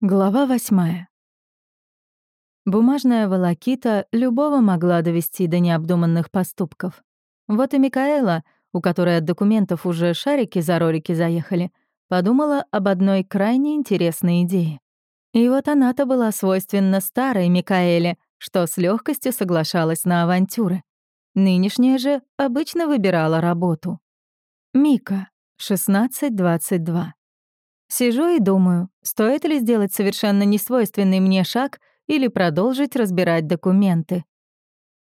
Глава восьмая. Бумажная волокита любого могла довести до необдуманных поступков. Вот и Микаэла, у которой от документов уже шарики за ролики заехали, подумала об одной крайне интересной идее. И вот она-то была свойственна старой Микаэле, что с легкостью соглашалась на авантюры. Нынешняя же обычно выбирала работу. Мика, 16-22. Сижу и думаю, стоит ли сделать совершенно несвойственный мне шаг или продолжить разбирать документы.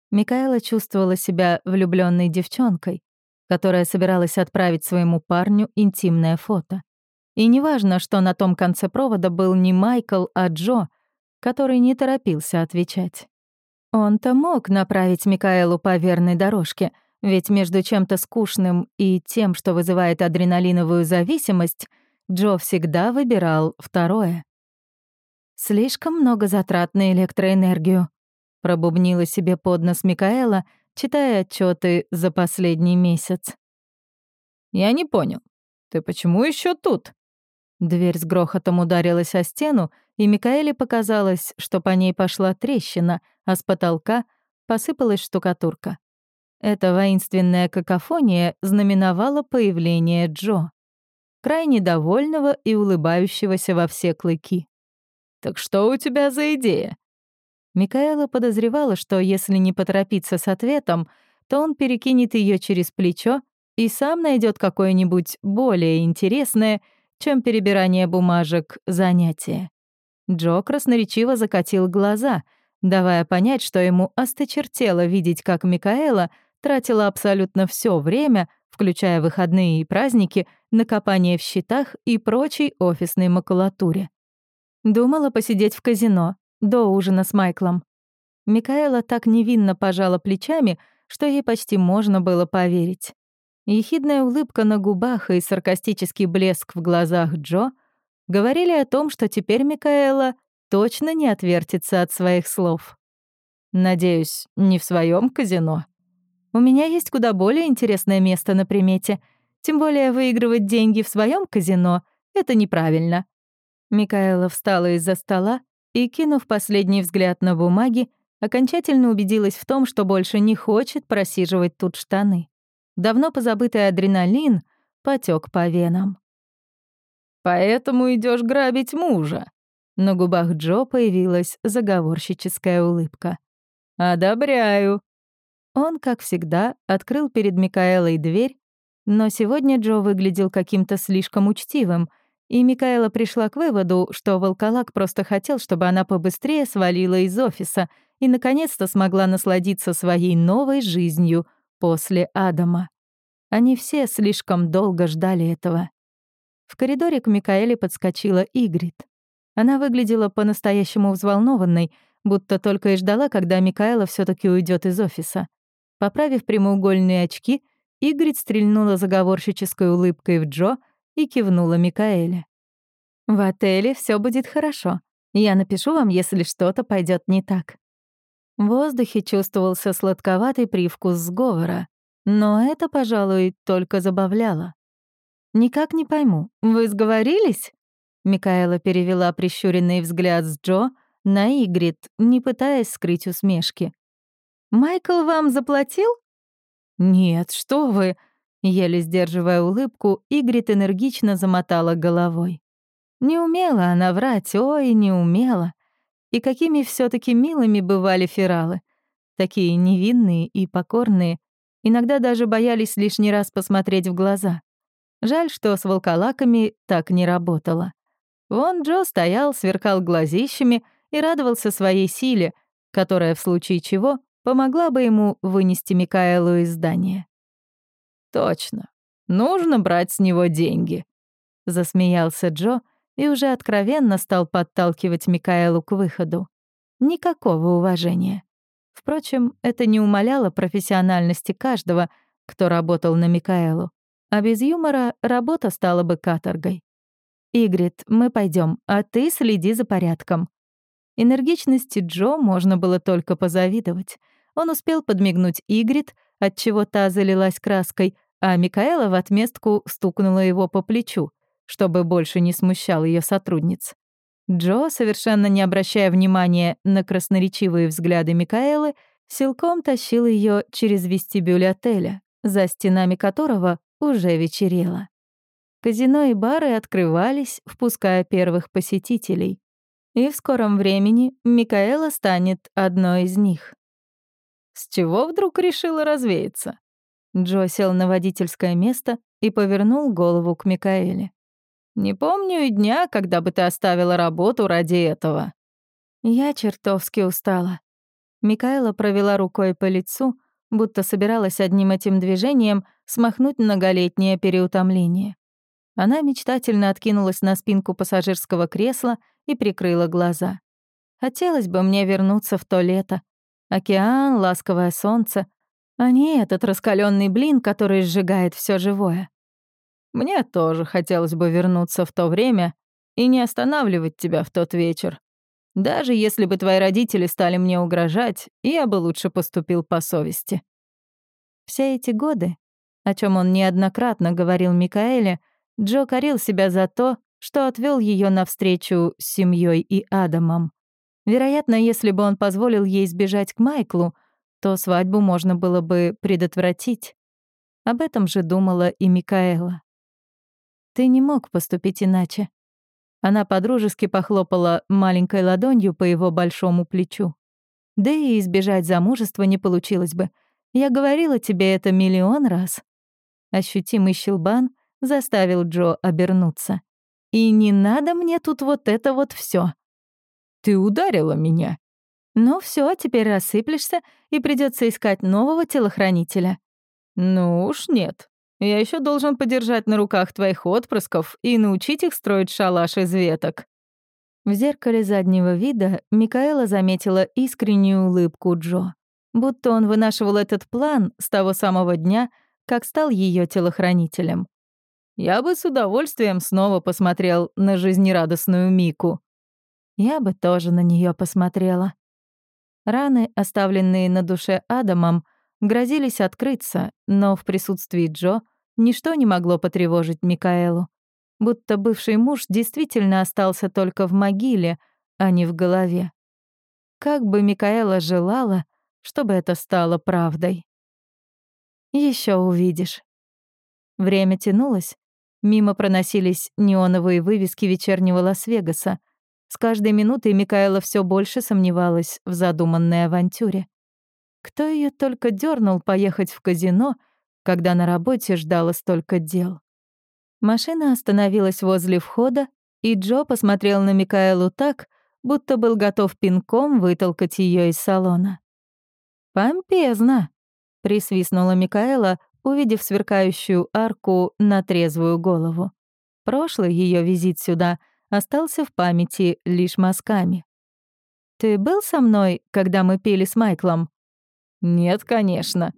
Микаэла чувствовала себя влюбленной девчонкой, которая собиралась отправить своему парню интимное фото. И неважно, что на том конце провода был не Майкл, а Джо, который не торопился отвечать. Он-то мог направить Микаэлу по верной дорожке, ведь между чем-то скучным и тем, что вызывает адреналиновую зависимость — Джо всегда выбирал второе. «Слишком много затрат на электроэнергию», — пробубнила себе под нос Микаэла, читая отчеты за последний месяц. «Я не понял. Ты почему еще тут?» Дверь с грохотом ударилась о стену, и Микаэле показалось, что по ней пошла трещина, а с потолка посыпалась штукатурка. Эта воинственная какофония знаменовала появление Джо крайне довольного и улыбающегося во все клыки. «Так что у тебя за идея?» Микаэла подозревала, что если не поторопиться с ответом, то он перекинет ее через плечо и сам найдет какое-нибудь более интересное, чем перебирание бумажек, занятие. Джо красноречиво закатил глаза, давая понять, что ему осточертело видеть, как Микаэла тратила абсолютно все время, включая выходные и праздники, на копание в счетах и прочей офисной макулатуре. Думала посидеть в казино до ужина с Майклом. Микаэла так невинно пожала плечами, что ей почти можно было поверить. Ехидная улыбка на губах и саркастический блеск в глазах Джо говорили о том, что теперь Микаэла точно не отвертится от своих слов. «Надеюсь, не в своем казино?» У меня есть куда более интересное место на примете. Тем более выигрывать деньги в своем казино — это неправильно». Микаэла встала из-за стола и, кинув последний взгляд на бумаги, окончательно убедилась в том, что больше не хочет просиживать тут штаны. Давно позабытый адреналин потек по венам. «Поэтому идешь грабить мужа?» На губах Джо появилась заговорщическая улыбка. «Одобряю. Он, как всегда, открыл перед Микаэлой дверь, но сегодня Джо выглядел каким-то слишком учтивым, и Микаэла пришла к выводу, что волколак просто хотел, чтобы она побыстрее свалила из офиса и наконец-то смогла насладиться своей новой жизнью после Адама. Они все слишком долго ждали этого. В коридоре к Микаэле подскочила Игрит. Она выглядела по-настоящему взволнованной, будто только и ждала, когда Микаэла все таки уйдет из офиса. Поправив прямоугольные очки, Игрит стрельнула заговорщической улыбкой в Джо и кивнула Микаэле. «В отеле все будет хорошо. Я напишу вам, если что-то пойдет не так». В воздухе чувствовался сладковатый привкус сговора, но это, пожалуй, только забавляло. «Никак не пойму, вы сговорились?» Микаэла перевела прищуренный взгляд с Джо на Игрит, не пытаясь скрыть усмешки. Майкл вам заплатил? Нет, что вы, еле сдерживая улыбку, Игрит энергично замотала головой. Не умела она врать, ой, не умела. И какими все таки милыми бывали фералы. Такие невинные и покорные, иногда даже боялись лишний раз посмотреть в глаза. Жаль, что с волколаками так не работало. Вон Джо стоял, сверкал глазищами и радовался своей силе, которая, в случае чего, помогла бы ему вынести Микаэлу из здания. «Точно. Нужно брать с него деньги», — засмеялся Джо и уже откровенно стал подталкивать Микаэлу к выходу. Никакого уважения. Впрочем, это не умаляло профессиональности каждого, кто работал на Микаэлу. А без юмора работа стала бы каторгой. «Игрит, мы пойдем, а ты следи за порядком». Энергичности Джо можно было только позавидовать. Он успел подмигнуть Игрит, отчего та залилась краской, а Микаэла в отместку стукнула его по плечу, чтобы больше не смущал ее сотрудниц. Джо, совершенно не обращая внимания на красноречивые взгляды Микаэлы, силком тащил ее через вестибюль отеля, за стенами которого уже вечерело. Казино и бары открывались, впуская первых посетителей. И в скором времени Микаэла станет одной из них. С чего вдруг решила развеяться? Джо сел на водительское место и повернул голову к Микаэле. «Не помню и дня, когда бы ты оставила работу ради этого». Я чертовски устала. Микаэла провела рукой по лицу, будто собиралась одним этим движением смахнуть многолетнее переутомление. Она мечтательно откинулась на спинку пассажирского кресла и прикрыла глаза. Хотелось бы мне вернуться в то лето. Океан, ласковое солнце, а не этот раскаленный блин, который сжигает все живое. Мне тоже хотелось бы вернуться в то время и не останавливать тебя в тот вечер. Даже если бы твои родители стали мне угрожать, я бы лучше поступил по совести. Все эти годы, о чем он неоднократно говорил Микаэле, Джо корил себя за то, что отвел ее навстречу с семьей и Адамом. Вероятно, если бы он позволил ей сбежать к Майклу, то свадьбу можно было бы предотвратить. Об этом же думала и Микаэла. Ты не мог поступить иначе. Она подружески похлопала маленькой ладонью по его большому плечу. Да и избежать замужества не получилось бы. Я говорила тебе это миллион раз. Ощутимый щелбан заставил Джо обернуться. И не надо мне тут вот это вот все. Ты ударила меня. Ну все, теперь рассыплешься, и придется искать нового телохранителя. Ну уж нет. Я еще должен подержать на руках твоих отпрысков и научить их строить шалаш из веток». В зеркале заднего вида Микаэла заметила искреннюю улыбку Джо, будто он вынашивал этот план с того самого дня, как стал ее телохранителем. «Я бы с удовольствием снова посмотрел на жизнерадостную Мику». Я бы тоже на нее посмотрела. Раны, оставленные на душе Адамом, грозились открыться, но в присутствии Джо Ничто не могло потревожить Микаэлу. Будто бывший муж действительно остался только в могиле, а не в голове. Как бы Микаэла желала, чтобы это стало правдой. Еще увидишь. Время тянулось. Мимо проносились неоновые вывески вечернего Лас-Вегаса. С каждой минутой Микаэла все больше сомневалась в задуманной авантюре. Кто ее только дернул поехать в казино — когда на работе ждало столько дел. Машина остановилась возле входа, и Джо посмотрел на Микаэлу так, будто был готов пинком вытолкать ее из салона. «Помпезно», — присвистнула Микаэла, увидев сверкающую арку на трезвую голову. Прошлый ее визит сюда остался в памяти лишь мазками. «Ты был со мной, когда мы пили с Майклом?» «Нет, конечно»,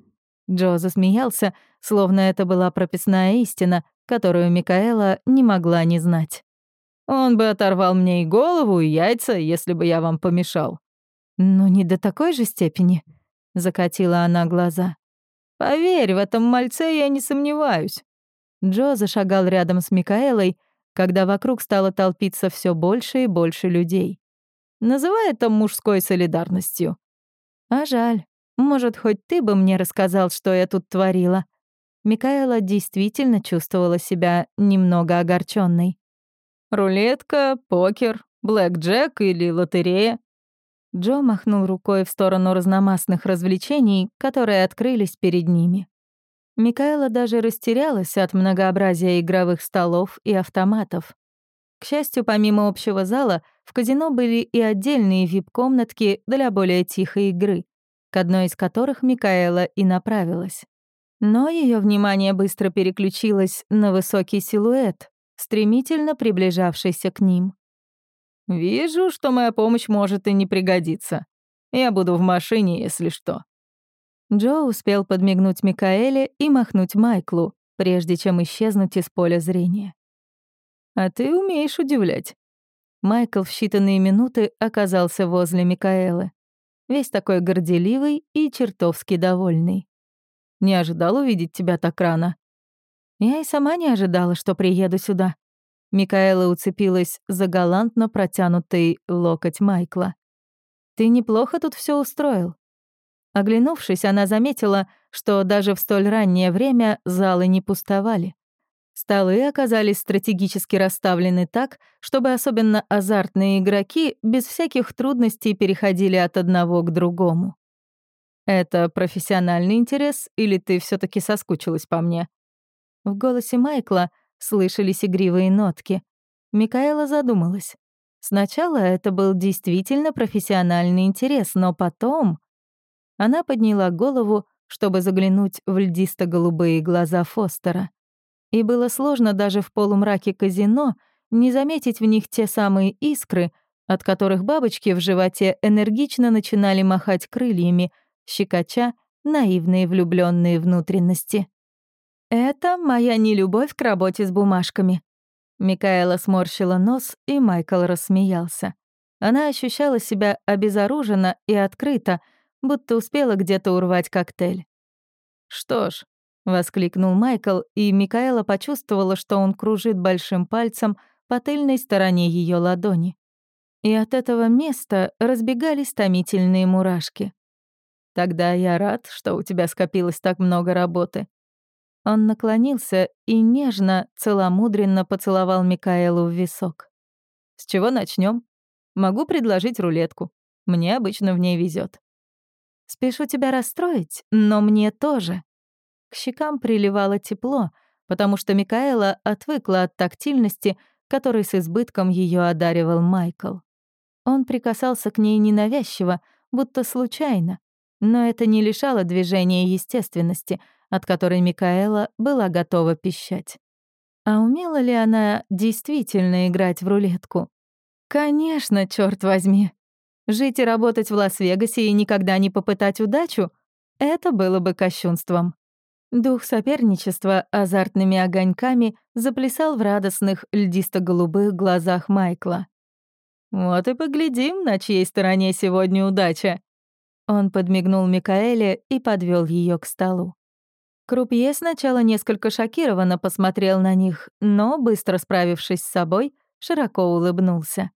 Джо засмеялся, словно это была прописная истина, которую Микаэла не могла не знать. «Он бы оторвал мне и голову, и яйца, если бы я вам помешал». «Ну, не до такой же степени», — закатила она глаза. «Поверь, в этом мальце я не сомневаюсь». Джо зашагал рядом с Микаэлой, когда вокруг стало толпиться все больше и больше людей. Называй это мужской солидарностью. А жаль. Может, хоть ты бы мне рассказал, что я тут творила?» Микаэла действительно чувствовала себя немного огорченной. «Рулетка, покер, блэк-джек или лотерея?» Джо махнул рукой в сторону разномастных развлечений, которые открылись перед ними. Микаэла даже растерялась от многообразия игровых столов и автоматов. К счастью, помимо общего зала, в казино были и отдельные вип-комнатки для более тихой игры к одной из которых Микаэла и направилась. Но ее внимание быстро переключилось на высокий силуэт, стремительно приближавшийся к ним. «Вижу, что моя помощь может и не пригодиться. Я буду в машине, если что». Джо успел подмигнуть Микаэле и махнуть Майклу, прежде чем исчезнуть из поля зрения. «А ты умеешь удивлять». Майкл в считанные минуты оказался возле Микаэлы весь такой горделивый и чертовски довольный. Не ожидал увидеть тебя так рано. Я и сама не ожидала, что приеду сюда. Микаэла уцепилась за галантно протянутый локоть Майкла. «Ты неплохо тут все устроил». Оглянувшись, она заметила, что даже в столь раннее время залы не пустовали. Столы оказались стратегически расставлены так, чтобы особенно азартные игроки без всяких трудностей переходили от одного к другому. «Это профессиональный интерес или ты все таки соскучилась по мне?» В голосе Майкла слышались игривые нотки. Микаэла задумалась. Сначала это был действительно профессиональный интерес, но потом... Она подняла голову, чтобы заглянуть в льдисто-голубые глаза Фостера и было сложно даже в полумраке казино не заметить в них те самые искры, от которых бабочки в животе энергично начинали махать крыльями, щекоча наивные влюбленные внутренности. «Это моя нелюбовь к работе с бумажками». Микаэла сморщила нос, и Майкл рассмеялся. Она ощущала себя обезоруженно и открыто, будто успела где-то урвать коктейль. «Что ж, — воскликнул Майкл, и Микаэла почувствовала, что он кружит большим пальцем по тыльной стороне ее ладони. И от этого места разбегались томительные мурашки. «Тогда я рад, что у тебя скопилось так много работы». Он наклонился и нежно, целомудренно поцеловал Микаэлу в висок. «С чего начнем? Могу предложить рулетку. Мне обычно в ней везет. «Спешу тебя расстроить, но мне тоже», к щекам приливало тепло, потому что Микаэла отвыкла от тактильности, которой с избытком ее одаривал Майкл. Он прикасался к ней ненавязчиво, будто случайно, но это не лишало движения естественности, от которой Микаэла была готова пищать. А умела ли она действительно играть в рулетку? Конечно, черт возьми. Жить и работать в Лас-Вегасе и никогда не попытать удачу — это было бы кощунством. Дух соперничества азартными огоньками заплясал в радостных льдисто-голубых глазах Майкла. «Вот и поглядим, на чьей стороне сегодня удача». Он подмигнул Микаэле и подвел ее к столу. Крупье сначала несколько шокированно посмотрел на них, но, быстро справившись с собой, широко улыбнулся.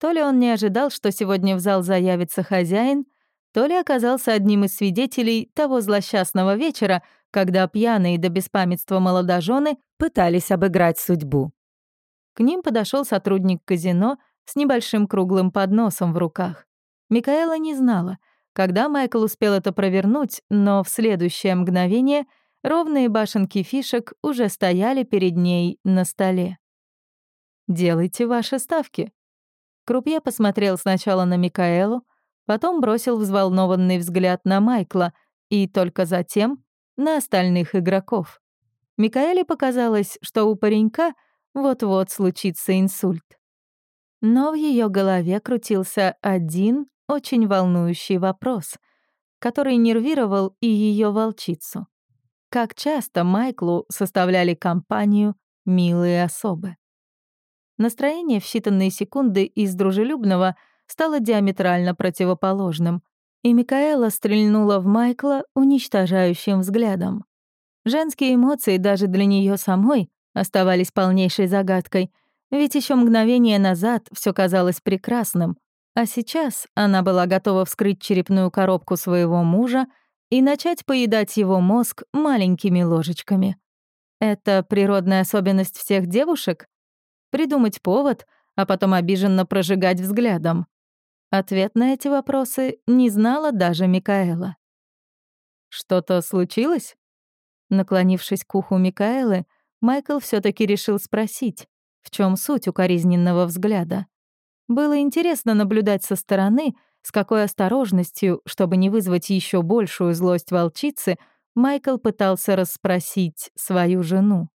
То ли он не ожидал, что сегодня в зал заявится хозяин, то ли оказался одним из свидетелей того злосчастного вечера, когда пьяные до беспамятства молодожены пытались обыграть судьбу. К ним подошел сотрудник казино с небольшим круглым подносом в руках. Микаэла не знала, когда Майкл успел это провернуть, но в следующее мгновение ровные башенки фишек уже стояли перед ней на столе. «Делайте ваши ставки». Крупье посмотрел сначала на Микаэлу, потом бросил взволнованный взгляд на Майкла и только затем на остальных игроков. Микаэле показалось, что у паренька вот-вот случится инсульт. Но в ее голове крутился один очень волнующий вопрос, который нервировал и ее волчицу. Как часто Майклу составляли компанию милые особы? Настроение в считанные секунды из дружелюбного стало диаметрально противоположным и Микаэла стрельнула в Майкла уничтожающим взглядом. Женские эмоции даже для нее самой оставались полнейшей загадкой, ведь еще мгновение назад все казалось прекрасным, а сейчас она была готова вскрыть черепную коробку своего мужа и начать поедать его мозг маленькими ложечками. Это природная особенность всех девушек? Придумать повод, а потом обиженно прожигать взглядом. Ответ на эти вопросы не знала даже Микаэла. «Что-то случилось?» Наклонившись к уху Микаэлы, Майкл все таки решил спросить, в чем суть укоризненного взгляда. Было интересно наблюдать со стороны, с какой осторожностью, чтобы не вызвать еще большую злость волчицы, Майкл пытался расспросить свою жену.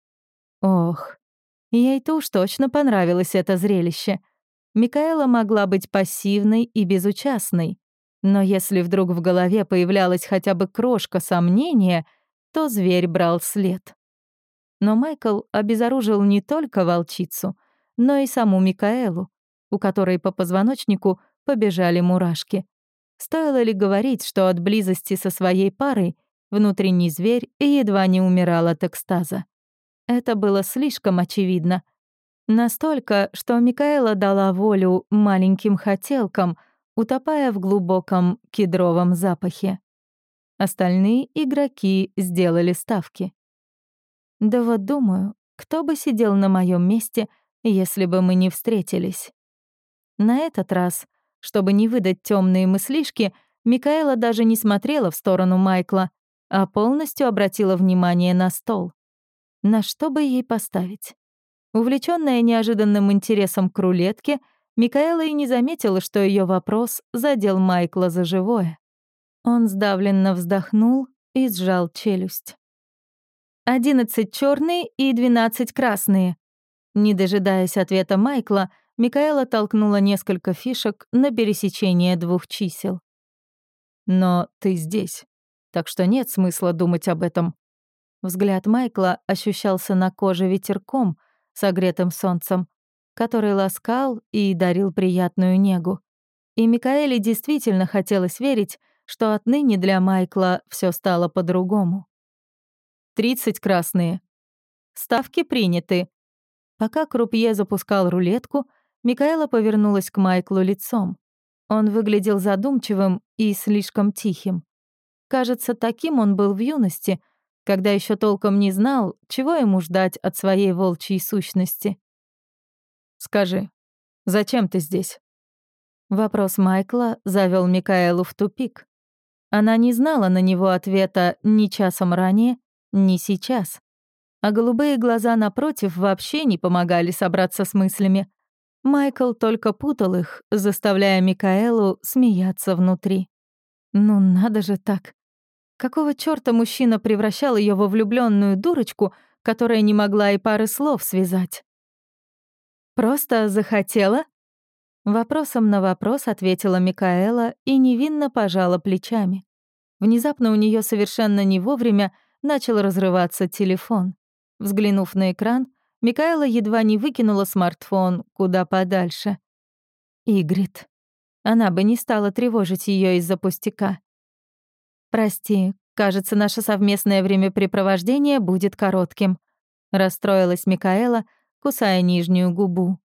Ох, ей-то уж точно понравилось это зрелище — Микаэла могла быть пассивной и безучастной, но если вдруг в голове появлялась хотя бы крошка сомнения, то зверь брал след. Но Майкл обезоружил не только волчицу, но и саму Микаэлу, у которой по позвоночнику побежали мурашки. Стоило ли говорить, что от близости со своей парой внутренний зверь едва не умирал от экстаза? Это было слишком очевидно. Настолько, что Микаэла дала волю маленьким хотелкам, утопая в глубоком кедровом запахе. Остальные игроки сделали ставки. Да вот думаю, кто бы сидел на моем месте, если бы мы не встретились. На этот раз, чтобы не выдать темные мыслишки, Микаэла даже не смотрела в сторону Майкла, а полностью обратила внимание на стол. На что бы ей поставить? Увлечённая неожиданным интересом к рулетке, Микаэла и не заметила, что её вопрос задел Майкла за живое. Он сдавленно вздохнул и сжал челюсть. «Одиннадцать чёрные и двенадцать красные». Не дожидаясь ответа Майкла, Микаэла толкнула несколько фишек на пересечение двух чисел. «Но ты здесь, так что нет смысла думать об этом». Взгляд Майкла ощущался на коже ветерком — согретым солнцем, который ласкал и дарил приятную негу. И Микаэле действительно хотелось верить, что отныне для Майкла все стало по-другому. «Тридцать красные. Ставки приняты». Пока Крупье запускал рулетку, Микаэла повернулась к Майклу лицом. Он выглядел задумчивым и слишком тихим. Кажется, таким он был в юности — когда еще толком не знал, чего ему ждать от своей волчьей сущности. «Скажи, зачем ты здесь?» Вопрос Майкла завел Микаэлу в тупик. Она не знала на него ответа ни часом ранее, ни сейчас. А голубые глаза напротив вообще не помогали собраться с мыслями. Майкл только путал их, заставляя Микаэлу смеяться внутри. Ну надо же так. Какого чёрта мужчина превращал её во влюблённую дурочку, которая не могла и пары слов связать? «Просто захотела?» Вопросом на вопрос ответила Микаэла и невинно пожала плечами. Внезапно у неё совершенно не вовремя начал разрываться телефон. Взглянув на экран, Микаэла едва не выкинула смартфон куда подальше. Игрит. Она бы не стала тревожить её из-за пустяка. «Прости, кажется, наше совместное времяпрепровождение будет коротким», — расстроилась Микаэла, кусая нижнюю губу.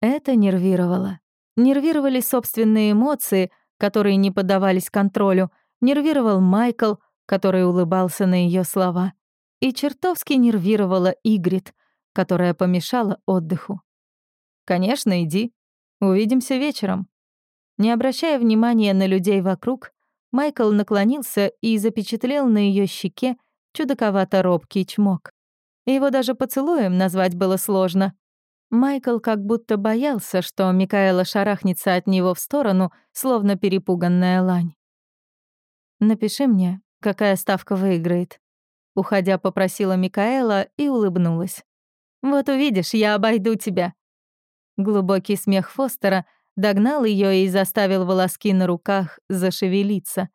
Это нервировало. Нервировали собственные эмоции, которые не поддавались контролю, нервировал Майкл, который улыбался на ее слова, и чертовски нервировала Игрит, которая помешала отдыху. «Конечно, иди. Увидимся вечером». Не обращая внимания на людей вокруг, Майкл наклонился и запечатлел на ее щеке чудаковато-робкий чмок. Его даже поцелуем назвать было сложно. Майкл как будто боялся, что Микаэла шарахнется от него в сторону, словно перепуганная лань. «Напиши мне, какая ставка выиграет», — уходя попросила Микаэла и улыбнулась. «Вот увидишь, я обойду тебя». Глубокий смех Фостера — догнал ее и заставил волоски на руках зашевелиться.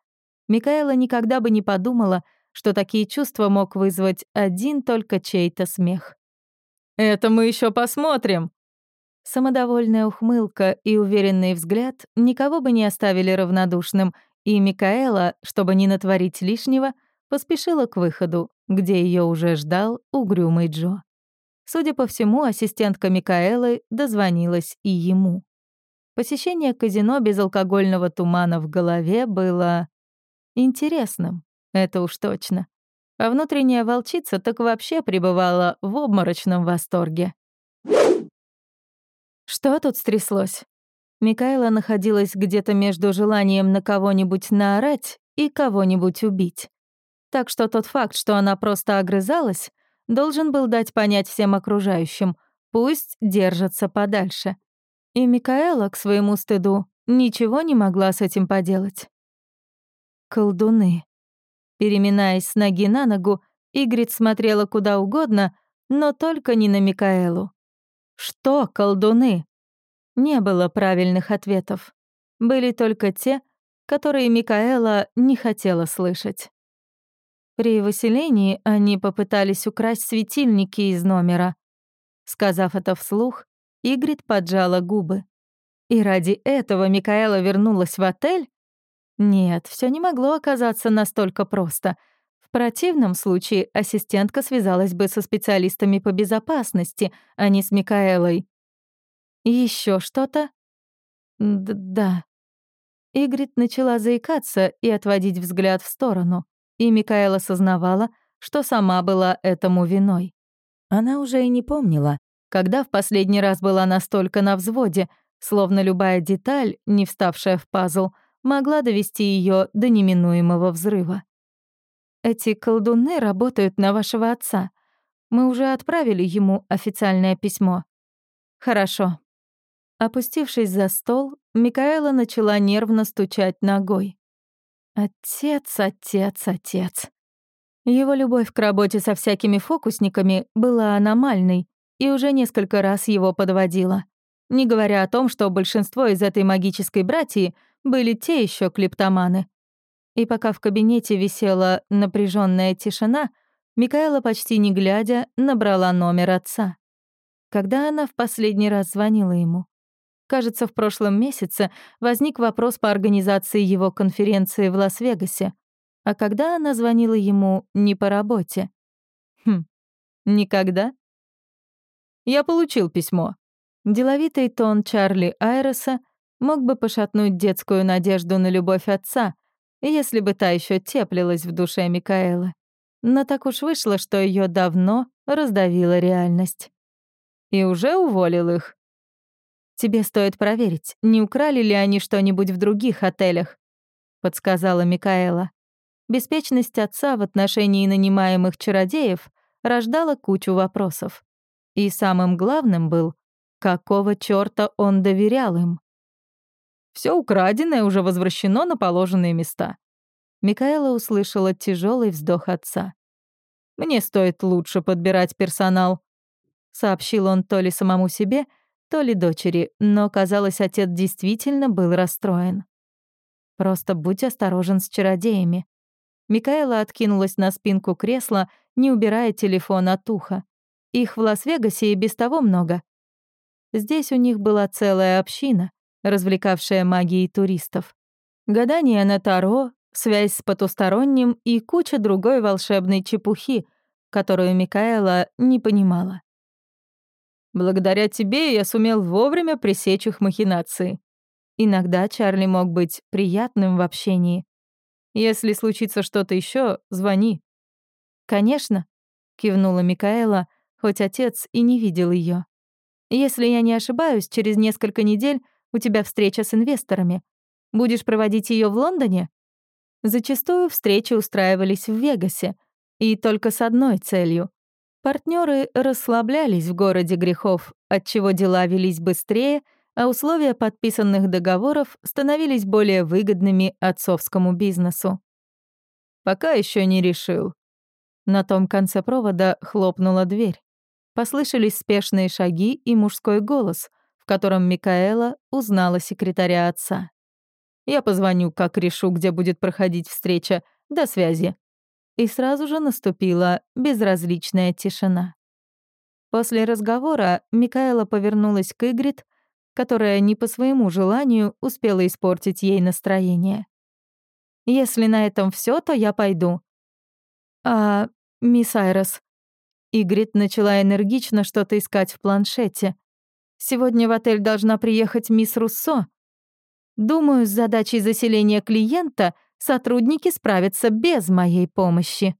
Микаэла никогда бы не подумала, что такие чувства мог вызвать один только чей-то смех. «Это мы еще посмотрим!» Самодовольная ухмылка и уверенный взгляд никого бы не оставили равнодушным, и Микаэла, чтобы не натворить лишнего, поспешила к выходу, где ее уже ждал угрюмый Джо. Судя по всему, ассистентка Микаэлы дозвонилась и ему. Посещение казино без алкогольного тумана в голове было интересным, это уж точно. А внутренняя волчица так вообще пребывала в обморочном восторге. Что тут стряслось? Микаэла находилась где-то между желанием на кого-нибудь наорать и кого-нибудь убить. Так что тот факт, что она просто огрызалась, должен был дать понять всем окружающим, пусть держатся подальше. И Микаэла, к своему стыду, ничего не могла с этим поделать. Колдуны. Переминаясь с ноги на ногу, Игрит смотрела куда угодно, но только не на Микаэлу. Что колдуны? Не было правильных ответов. Были только те, которые Микаэла не хотела слышать. При выселении они попытались украсть светильники из номера. Сказав это вслух, Игрит поджала губы. И ради этого Микаэла вернулась в отель? Нет, все не могло оказаться настолько просто. В противном случае ассистентка связалась бы со специалистами по безопасности, а не с Микаэлой. Еще что-то? Д да. Игрит начала заикаться и отводить взгляд в сторону, и Микаэла сознавала, что сама была этому виной. Она уже и не помнила, когда в последний раз была настолько на взводе, словно любая деталь, не вставшая в пазл, могла довести ее до неминуемого взрыва. «Эти колдуны работают на вашего отца. Мы уже отправили ему официальное письмо». «Хорошо». Опустившись за стол, Микаэла начала нервно стучать ногой. «Отец, отец, отец». Его любовь к работе со всякими фокусниками была аномальной и уже несколько раз его подводила. Не говоря о том, что большинство из этой магической братьи были те еще клептоманы. И пока в кабинете висела напряженная тишина, Микаэла, почти не глядя, набрала номер отца. Когда она в последний раз звонила ему? Кажется, в прошлом месяце возник вопрос по организации его конференции в Лас-Вегасе. А когда она звонила ему не по работе? Хм, никогда? Я получил письмо. Деловитый тон Чарли Айреса мог бы пошатнуть детскую надежду на любовь отца, если бы та еще теплилась в душе Микаэлы. Но так уж вышло, что ее давно раздавила реальность. И уже уволил их. «Тебе стоит проверить, не украли ли они что-нибудь в других отелях», — подсказала Микаэла. Беспечность отца в отношении нанимаемых чародеев рождала кучу вопросов. И самым главным был, какого чёрта он доверял им. Все украденное уже возвращено на положенные места. Микаэла услышала тяжелый вздох отца. «Мне стоит лучше подбирать персонал», — сообщил он то ли самому себе, то ли дочери, но, казалось, отец действительно был расстроен. «Просто будь осторожен с чародеями». Микаэла откинулась на спинку кресла, не убирая телефон от уха. Их в Лас-Вегасе и без того много. Здесь у них была целая община, развлекавшая магией туристов. Гадание на Таро, связь с потусторонним и куча другой волшебной чепухи, которую Микаэла не понимала. Благодаря тебе я сумел вовремя пресечь их махинации. Иногда Чарли мог быть приятным в общении. Если случится что-то еще, звони. Конечно, кивнула Микаэла, хоть отец и не видел ее. Если я не ошибаюсь, через несколько недель у тебя встреча с инвесторами. Будешь проводить ее в Лондоне? Зачастую встречи устраивались в Вегасе, и только с одной целью Партнеры расслаблялись в городе грехов, отчего дела велись быстрее, а условия подписанных договоров становились более выгодными отцовскому бизнесу. «Пока еще не решил». На том конце провода хлопнула дверь. Послышались спешные шаги и мужской голос, в котором Микаэла узнала секретаря отца. «Я позвоню, как решу, где будет проходить встреча. До связи» и сразу же наступила безразличная тишина. После разговора Микаэла повернулась к Игрит, которая не по своему желанию успела испортить ей настроение. «Если на этом все, то я пойду». «А, мисс Айрос...» Игрит начала энергично что-то искать в планшете. «Сегодня в отель должна приехать мисс Руссо. Думаю, с задачей заселения клиента — сотрудники справятся без моей помощи».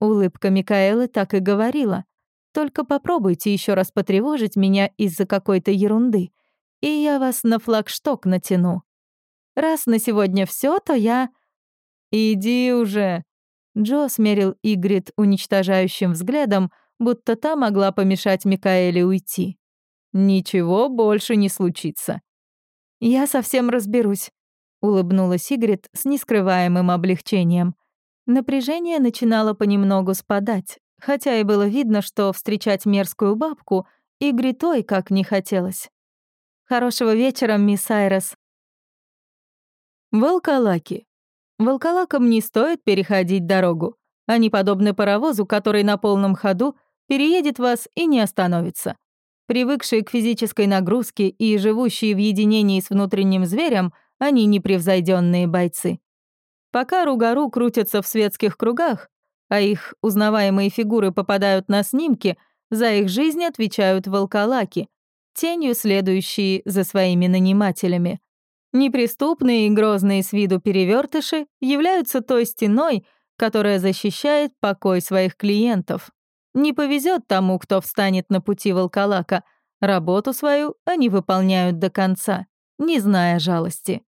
Улыбка Микаэлы так и говорила. «Только попробуйте еще раз потревожить меня из-за какой-то ерунды, и я вас на флагшток натяну. Раз на сегодня все, то я...» «Иди уже!» Джо смерил Игрит уничтожающим взглядом, будто та могла помешать Микаэле уйти. «Ничего больше не случится». «Я совсем разберусь улыбнулась Игрит с нескрываемым облегчением. Напряжение начинало понемногу спадать, хотя и было видно, что встречать мерзкую бабку Игрит ой как не хотелось. «Хорошего вечера, мисс Айрес». Волколаки. Волколакам не стоит переходить дорогу. Они подобны паровозу, который на полном ходу переедет вас и не остановится. Привыкшие к физической нагрузке и живущие в единении с внутренним зверем — они непревзойденные бойцы. Пока Ругару крутятся в светских кругах, а их узнаваемые фигуры попадают на снимки, за их жизнь отвечают волколаки, тенью следующие за своими нанимателями. Неприступные и грозные с виду перевертыши являются той стеной, которая защищает покой своих клиентов. Не повезет тому, кто встанет на пути волколака. Работу свою они выполняют до конца, не зная жалости.